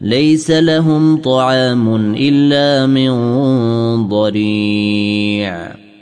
ليس لهم طعام إلا من ضريع.